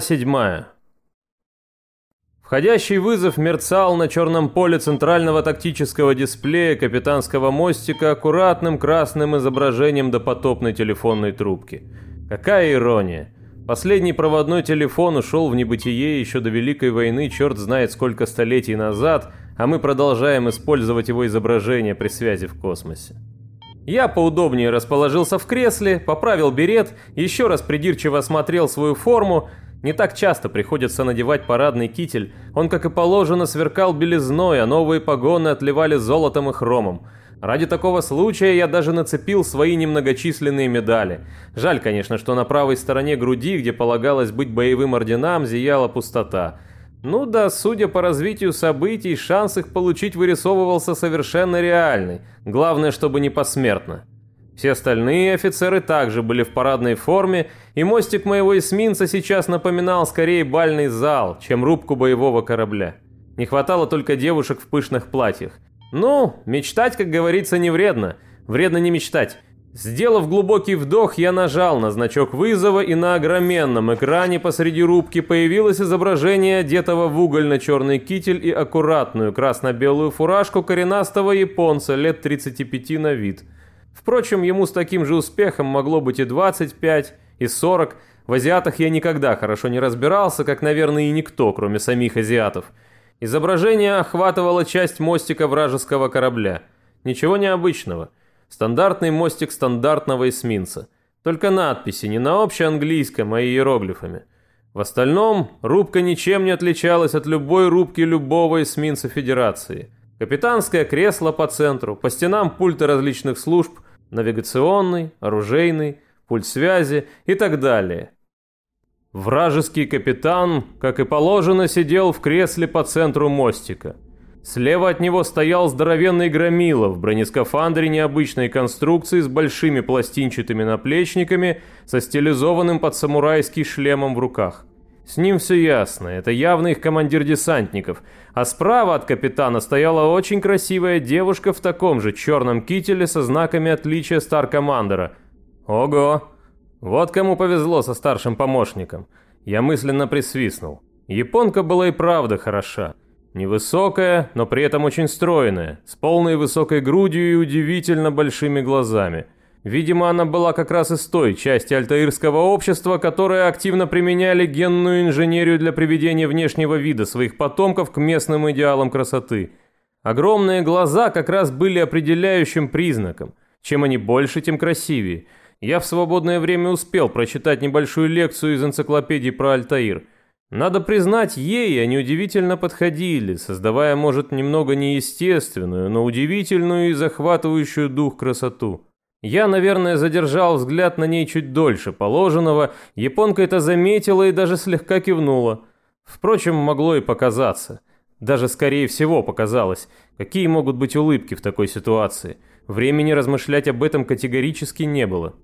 седьмая. Входящий вызов мерцал на черном поле центрального тактического дисплея капитанского мостика аккуратным красным изображением допотопной телефонной трубки. Какая ирония! Последний проводной телефон ушел в небытие еще до Великой войны, черт знает сколько столетий назад, а мы продолжаем использовать его изображение при связи в космосе. Я поудобнее расположился в кресле, поправил берет, еще раз придирчиво осмотрел свою форму, не так часто приходится надевать парадный китель, он, как и положено, сверкал белизной, а новые погоны отливали золотом и хромом. Ради такого случая я даже нацепил свои немногочисленные медали. Жаль, конечно, что на правой стороне груди, где полагалось быть боевым орденам, зияла пустота. Ну да, судя по развитию событий, шанс их получить вырисовывался совершенно реальный. Главное, чтобы не посмертно. Все остальные офицеры также были в парадной форме, и мостик моего эсминца сейчас напоминал скорее бальный зал, чем рубку боевого корабля. Не хватало только девушек в пышных платьях. Ну, мечтать, как говорится, не вредно. Вредно не мечтать. Сделав глубокий вдох, я нажал на значок вызова, и на огроменном экране посреди рубки появилось изображение одетого в угольно-черный китель и аккуратную красно-белую фуражку коренастого японца лет 35 на вид – Впрочем, ему с таким же успехом могло быть и 25, и 40. В азиатах я никогда хорошо не разбирался, как, наверное, и никто, кроме самих азиатов. Изображение охватывало часть мостика вражеского корабля. Ничего необычного. Стандартный мостик стандартного эсминца. Только надписи не на общеанглийском, а иероглифами. В остальном, рубка ничем не отличалась от любой рубки любого эсминца Федерации – Капитанское кресло по центру, по стенам пульты различных служб, навигационный, оружейный, пульт связи и так далее. Вражеский капитан, как и положено, сидел в кресле по центру мостика. Слева от него стоял здоровенный громила в бронескафандре необычной конструкции с большими пластинчатыми наплечниками, со стилизованным под самурайский шлемом в руках. С ним все ясно, это явно их командир десантников. А справа от капитана стояла очень красивая девушка в таком же черном кителе со знаками отличия стар-командера. Ого! Вот кому повезло со старшим помощником. Я мысленно присвистнул. Японка была и правда хороша. Невысокая, но при этом очень стройная, с полной высокой грудью и удивительно большими глазами – Видимо, она была как раз из той части альтаирского общества, которые активно применяли генную инженерию для приведения внешнего вида своих потомков к местным идеалам красоты. Огромные глаза как раз были определяющим признаком. Чем они больше, тем красивее. Я в свободное время успел прочитать небольшую лекцию из энциклопедии про Альтаир. Надо признать, ей они удивительно подходили, создавая, может, немного неестественную, но удивительную и захватывающую дух красоту. Я, наверное, задержал взгляд на ней чуть дольше положенного, японка это заметила и даже слегка кивнула. Впрочем, могло и показаться. Даже скорее всего показалось. Какие могут быть улыбки в такой ситуации? Времени размышлять об этом категорически не было.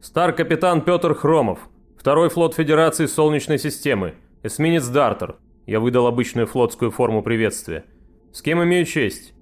Стар-капитан Петр Хромов. Второй флот Федерации Солнечной системы. Эсминец Дартер. Я выдал обычную флотскую форму приветствия. С кем имею честь?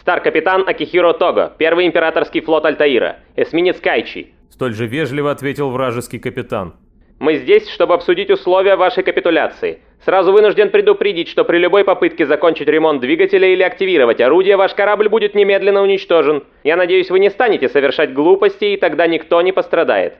Стар-капитан Акихиро Того, первый императорский флот Альтаира, эсминец Кайчи. Столь же вежливо ответил вражеский капитан. Мы здесь, чтобы обсудить условия вашей капитуляции. Сразу вынужден предупредить, что при любой попытке закончить ремонт двигателя или активировать орудие, ваш корабль будет немедленно уничтожен. Я надеюсь, вы не станете совершать глупости, и тогда никто не пострадает.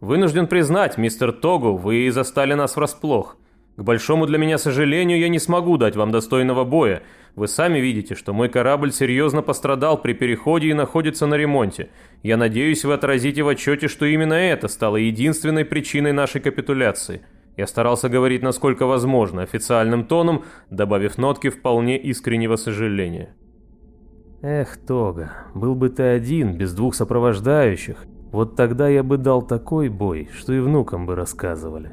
Вынужден признать, мистер Тогу, вы застали нас врасплох. К большому для меня сожалению, я не смогу дать вам достойного боя. Вы сами видите, что мой корабль серьезно пострадал при переходе и находится на ремонте. Я надеюсь, вы отразите в отчете, что именно это стало единственной причиной нашей капитуляции. Я старался говорить насколько возможно, официальным тоном, добавив нотки вполне искреннего сожаления. Эх, Тога, был бы ты один, без двух сопровождающих, вот тогда я бы дал такой бой, что и внукам бы рассказывали.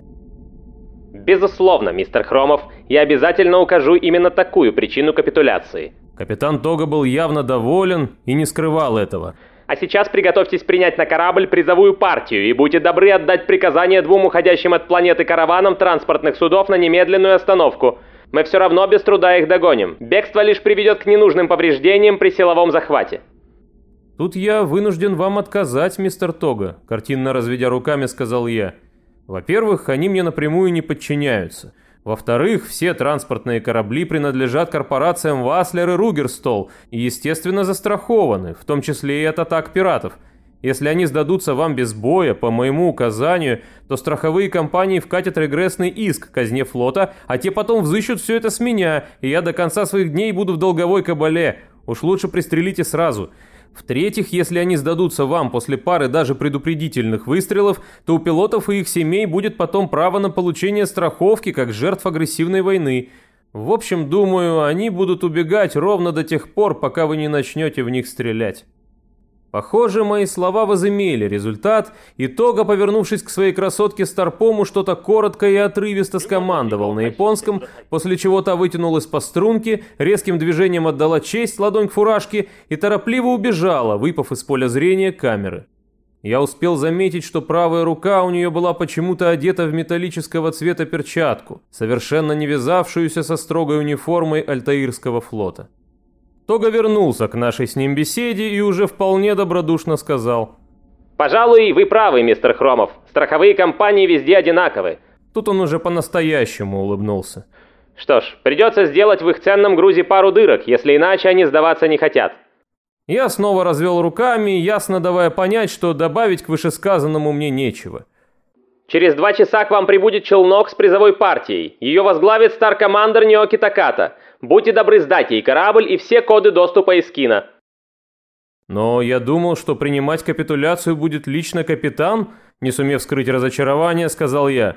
Безусловно, мистер Хромов, я обязательно укажу именно такую причину капитуляции. Капитан Тога был явно доволен и не скрывал этого. А сейчас приготовьтесь принять на корабль призовую партию и будьте добры отдать приказание двум уходящим от планеты караванам транспортных судов на немедленную остановку. Мы все равно без труда их догоним. Бегство лишь приведет к ненужным повреждениям при силовом захвате. Тут я вынужден вам отказать, мистер Тога, картинно разведя руками, сказал я. Во-первых, они мне напрямую не подчиняются. Во-вторых, все транспортные корабли принадлежат корпорациям Васлер и Ругерстол и, естественно, застрахованы, в том числе и от атак пиратов. Если они сдадутся вам без боя, по моему указанию, то страховые компании вкатят регрессный иск казне флота, а те потом взыщут все это с меня, и я до конца своих дней буду в долговой кабале. Уж лучше пристрелите сразу. В-третьих, если они сдадутся вам после пары даже предупредительных выстрелов, то у пилотов и их семей будет потом право на получение страховки как жертв агрессивной войны. В общем, думаю, они будут убегать ровно до тех пор, пока вы не начнете в них стрелять. Похоже, мои слова возымели результат, и Тога, повернувшись к своей красотке Старпому, что-то коротко и отрывисто скомандовал на японском, после чего та вытянулась по струнке, резким движением отдала честь ладонь к фуражке и торопливо убежала, выпав из поля зрения камеры. Я успел заметить, что правая рука у нее была почему-то одета в металлического цвета перчатку, совершенно не вязавшуюся со строгой униформой Альтаирского флота. Тога вернулся к нашей с ним беседе и уже вполне добродушно сказал. «Пожалуй, вы правы, мистер Хромов. Страховые компании везде одинаковы». Тут он уже по-настоящему улыбнулся. «Что ж, придется сделать в их ценном грузе пару дырок, если иначе они сдаваться не хотят». Я снова развел руками, ясно давая понять, что добавить к вышесказанному мне нечего. «Через два часа к вам прибудет челнок с призовой партией. Ее возглавит стар-командер Ниоки Таката. Будьте добры сдать ей корабль и все коды доступа из кино. Но я думал, что принимать капитуляцию будет лично капитан, не сумев скрыть разочарование, сказал я.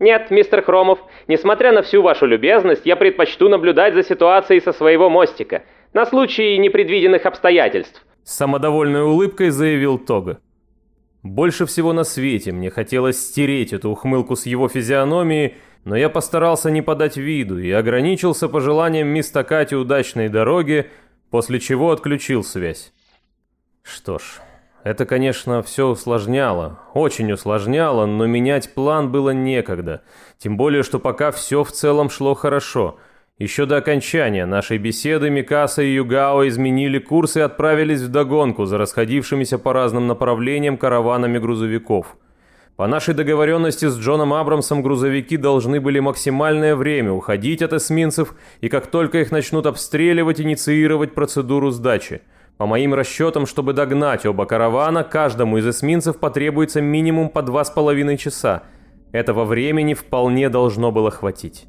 Нет, мистер Хромов, несмотря на всю вашу любезность, я предпочту наблюдать за ситуацией со своего мостика, на случай непредвиденных обстоятельств. С самодовольной улыбкой заявил Тога. Больше всего на свете мне хотелось стереть эту ухмылку с его физиономии, но я постарался не подать виду и ограничился пожеланием мисс Кати удачной дороги, после чего отключил связь. Что ж, это, конечно, все усложняло, очень усложняло, но менять план было некогда, тем более, что пока все в целом шло хорошо. Еще до окончания нашей беседы Микаса и Югао изменили курс и отправились в догонку за расходившимися по разным направлениям караванами грузовиков – по нашей договоренности с Джоном Абрамсом грузовики должны были максимальное время уходить от эсминцев и как только их начнут обстреливать, инициировать процедуру сдачи. По моим расчетам, чтобы догнать оба каравана, каждому из эсминцев потребуется минимум по два с половиной часа. Этого времени вполне должно было хватить.